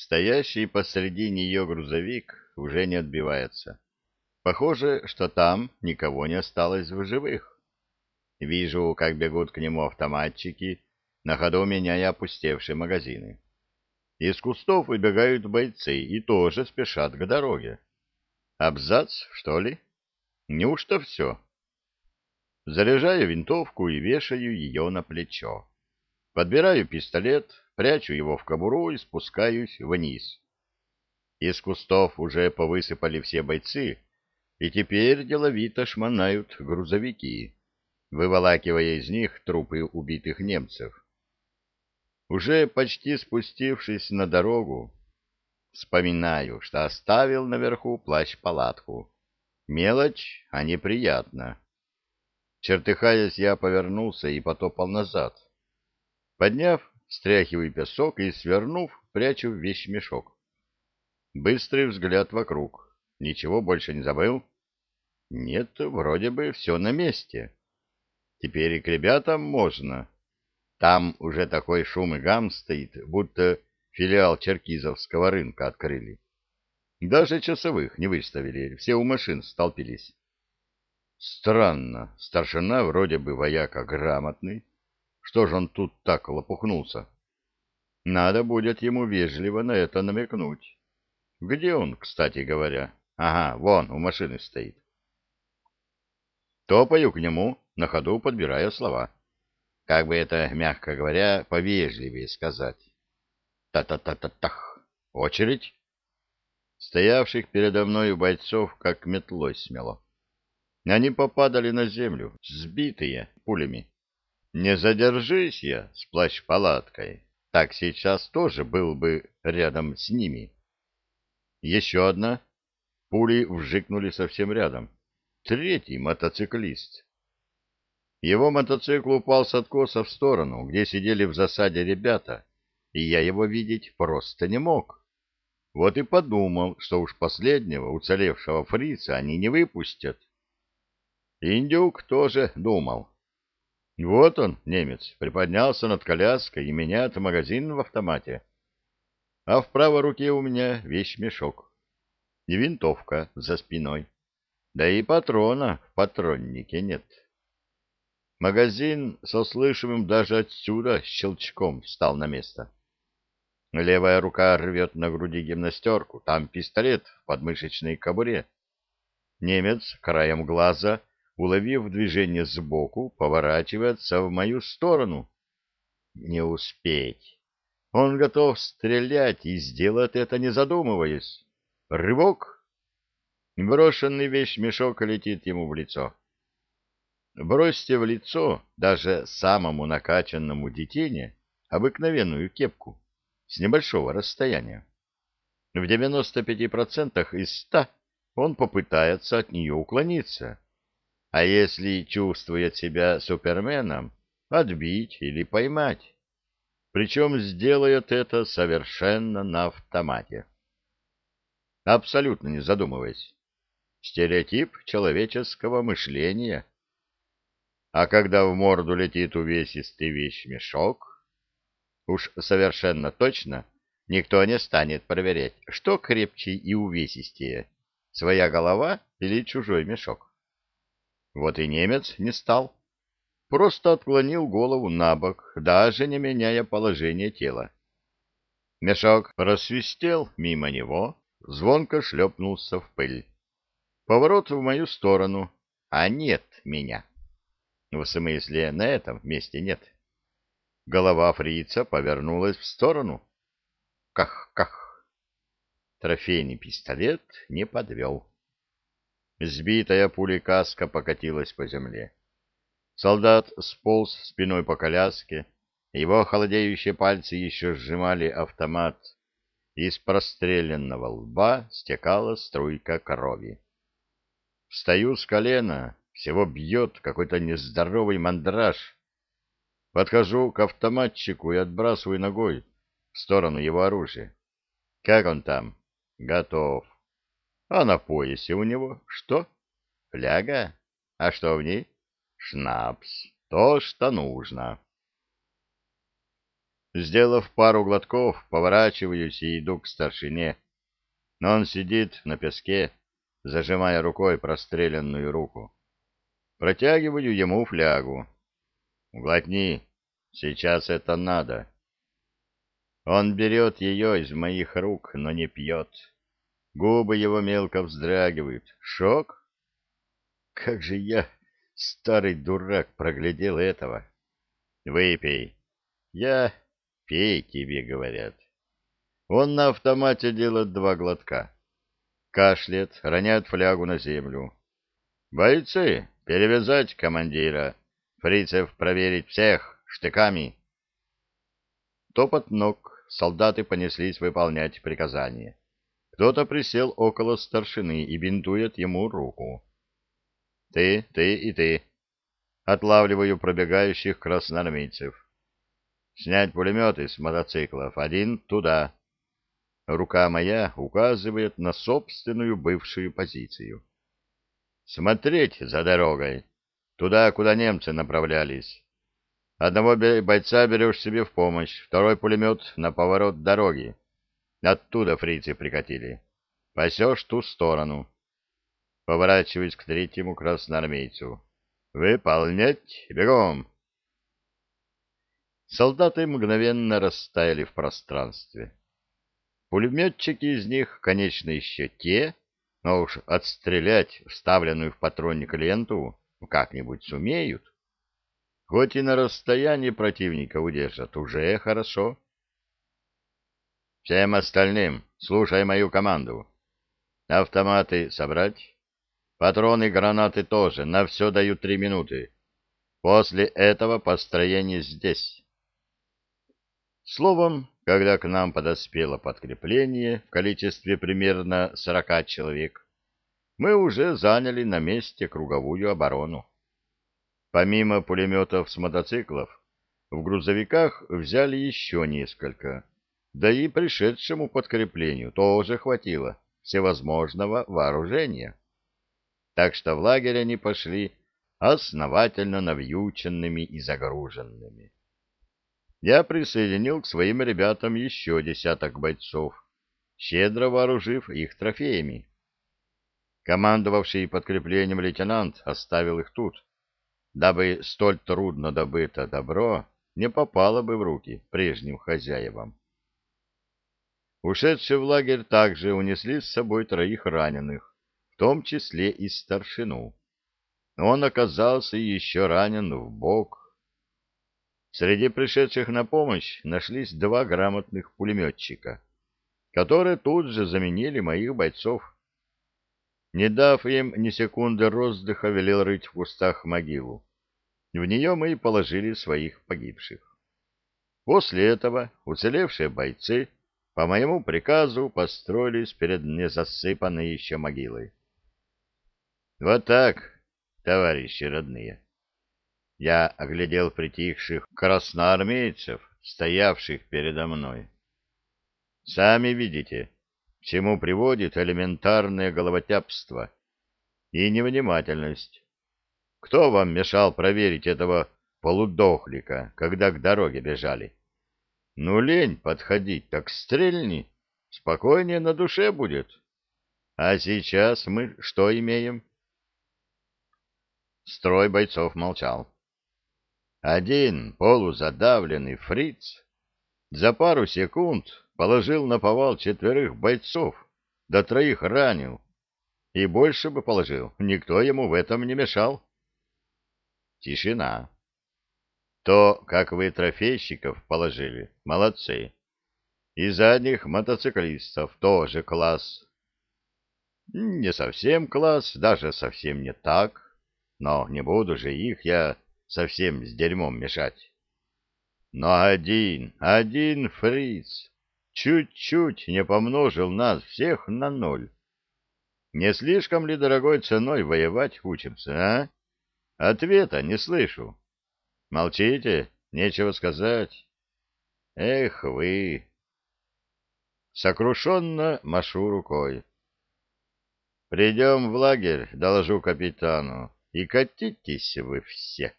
Стоящий посреди нее грузовик уже не отбивается. Похоже, что там никого не осталось в живых. Вижу, как бегут к нему автоматчики, на ходу меняя опустевшие магазины. Из кустов выбегают бойцы и тоже спешат к дороге. Абзац, что ли? Неужто все? Заряжаю винтовку и вешаю ее на плечо. Подбираю пистолет, прячу его в кобуру и спускаюсь вниз. Из кустов уже повысыпали все бойцы, и теперь деловито шмонают грузовики, выволакивая из них трупы убитых немцев. Уже почти спустившись на дорогу, вспоминаю, что оставил наверху плащ-палатку. Мелочь, а неприятно. Чертыхаясь, я повернулся и потопал назад. Подняв, стряхиваю песок и, свернув, прячу в вещмешок. Быстрый взгляд вокруг. Ничего больше не забыл? Нет, вроде бы все на месте. Теперь и к ребятам можно. Там уже такой шум и гам стоит, будто филиал черкизовского рынка открыли. Даже часовых не выставили, все у машин столпились. Странно, старшина вроде бы вояка грамотный. Что же он тут так лопухнулся? Надо будет ему вежливо на это намекнуть. Где он, кстати говоря? Ага, вон, у машины стоит. Топаю к нему, на ходу подбирая слова. Как бы это, мягко говоря, повежливее сказать. Та-та-та-та-тах. Очередь? Стоявших передо мной бойцов как метлой смело. Они попадали на землю, сбитые пулями. Не задержись я с плащ-палаткой, так сейчас тоже был бы рядом с ними. Еще одна. Пули вжикнули совсем рядом. Третий мотоциклист. Его мотоцикл упал с откоса в сторону, где сидели в засаде ребята, и я его видеть просто не мог. Вот и подумал, что уж последнего уцелевшего фрица они не выпустят. Индюк тоже думал. Вот он, немец, приподнялся над коляской и меняет магазин в автомате. А в правой руке у меня вещмешок. И винтовка за спиной. Да и патрона в патроннике нет. Магазин со слышимым даже отсюда щелчком встал на место. Левая рука рвет на груди гимнастерку, там пистолет в подмышечной кобуре. Немец краем глаза, уловив движение сбоку, поворачивается в мою сторону. Не успеть. Он готов стрелять и сделает это, не задумываясь. Рывок. Брошенный вещмешок летит ему в лицо. Бросьте в лицо даже самому накачанному детине обыкновенную кепку с небольшого расстояния. В 95% из 100 он попытается от нее уклониться. А если чувствует себя суперменом, отбить или поймать. Причем сделает это совершенно на автомате. Абсолютно не задумываясь. Стереотип человеческого мышления – а когда в морду летит увесистый вещмешок, уж совершенно точно никто не станет проверять, что крепче и увесистее, своя голова или чужой мешок. Вот и немец не стал. Просто отклонил голову на бок, даже не меняя положение тела. Мешок рассвистел мимо него, звонко шлепнулся в пыль. Поворот в мою сторону, а нет меня. В смысле, на этом месте нет. Голова фрица повернулась в сторону. Ках-ках. Трофейный пистолет не подвел. Сбитая пулей каска покатилась по земле. Солдат сполз спиной по коляске, его холодеющие пальцы еще сжимали автомат. Из простреленного лба стекала струйка крови. Встаю с колена, всего бьет какой-то нездоровый мандраж. Подхожу к автоматчику и отбрасываю ногой в сторону его оружия. Как он там? Готов. А на поясе у него что? Фляга? А что в ней? Шнапс. То, что нужно. Сделав пару глотков, поворачиваюсь и иду к старшине. Но он сидит на песке, зажимая рукой простреленную руку. Протягиваю ему флягу. Глотни, сейчас это надо. Он берет ее из моих рук, но не пьет. Губы его мелко вздрагивают. Шок? Как же я, старый дурак, проглядел этого. Выпей. Я... Пей, тебе говорят. Он на автомате делает два глотка. Кашляет, роняет флягу на землю. Бойцы, перевязать командира. Фрицев проверить всех штыками. Топот ног, солдаты понеслись выполнять приказание. Кто-то присел около старшины и бинтует ему руку. Ты, ты и ты. Отлавливаю пробегающих красноармейцев. Снять пулеметы с мотоциклов. Один туда. Рука моя указывает на собственную бывшую позицию. Смотреть за дорогой. Туда, куда немцы направлялись. Одного бойца берешь себе в помощь, второй пулемет на поворот дороги. Оттуда фрицы прикатили. Пасешь ту сторону. Поворачиваюсь к третьему красноармейцу. «Выполнять! Бегом!» Солдаты мгновенно растаяли в пространстве. Пулеметчики из них, конечно, еще те, но уж отстрелять вставленную в патронник ленту как-нибудь сумеют. Хоть и на расстоянии противника удержат, уже хорошо. Всем остальным слушай мою команду. Автоматы собрать. Патроны гранаты тоже. На все даю три минуты. После этого построение здесь. Словом, когда к нам подоспело подкрепление в количестве примерно сорока человек, мы уже заняли на месте круговую оборону. Помимо пулеметов с мотоциклов, в грузовиках взяли еще несколько, да и пришедшему подкреплению тоже хватило всевозможного вооружения. Так что в лагерь они пошли основательно навьюченными и загруженными. Я присоединил к своим ребятам еще десяток бойцов, щедро вооружив их трофеями. Командовавший подкреплением лейтенант оставил их тут, дабы столь трудно добыто добро не попало бы в руки прежним хозяевам. Ушедшие в лагерь также унесли с собой троих раненых, в том числе и старшину. Он оказался еще ранен в бок. Среди пришедших на помощь нашлись два грамотных пулеметчика, которые тут же заменили моих бойцов. Не дав им ни секунды роздыха, велел рыть в кустах могилу. В нее мы и положили своих погибших. После этого уцелевшие бойцы по моему приказу построились перед незасыпанной еще могилой. Вот так, товарищи родные. Я оглядел притихших красноармейцев, стоявших передо мной. Сами видите, к чему приводит элементарное головотяпство и невнимательность. Кто вам мешал проверить этого полудохлика, когда к дороге бежали? Ну, лень подходить, так стрельни. Спокойнее на душе будет. А сейчас мы что имеем? Строй бойцов молчал. Один полузадавленный фриц за пару секунд положил на повал четверых бойцов, до троих ранил. И больше бы положил, никто ему в этом не мешал. Тишина. То, как вы трофейщиков положили, молодцы. И задних мотоциклистов тоже класс. Не совсем класс, даже совсем не так. Но не буду же их я совсем с дерьмом мешать. Но один, один фриц чуть-чуть не помножил нас всех на ноль. Не слишком ли дорогой ценой воевать учимся, а? Ответа не слышу. Молчите, нечего сказать. Эх вы! Сокрушенно машу рукой. Придем в лагерь, доложу капитану, и катитесь вы все.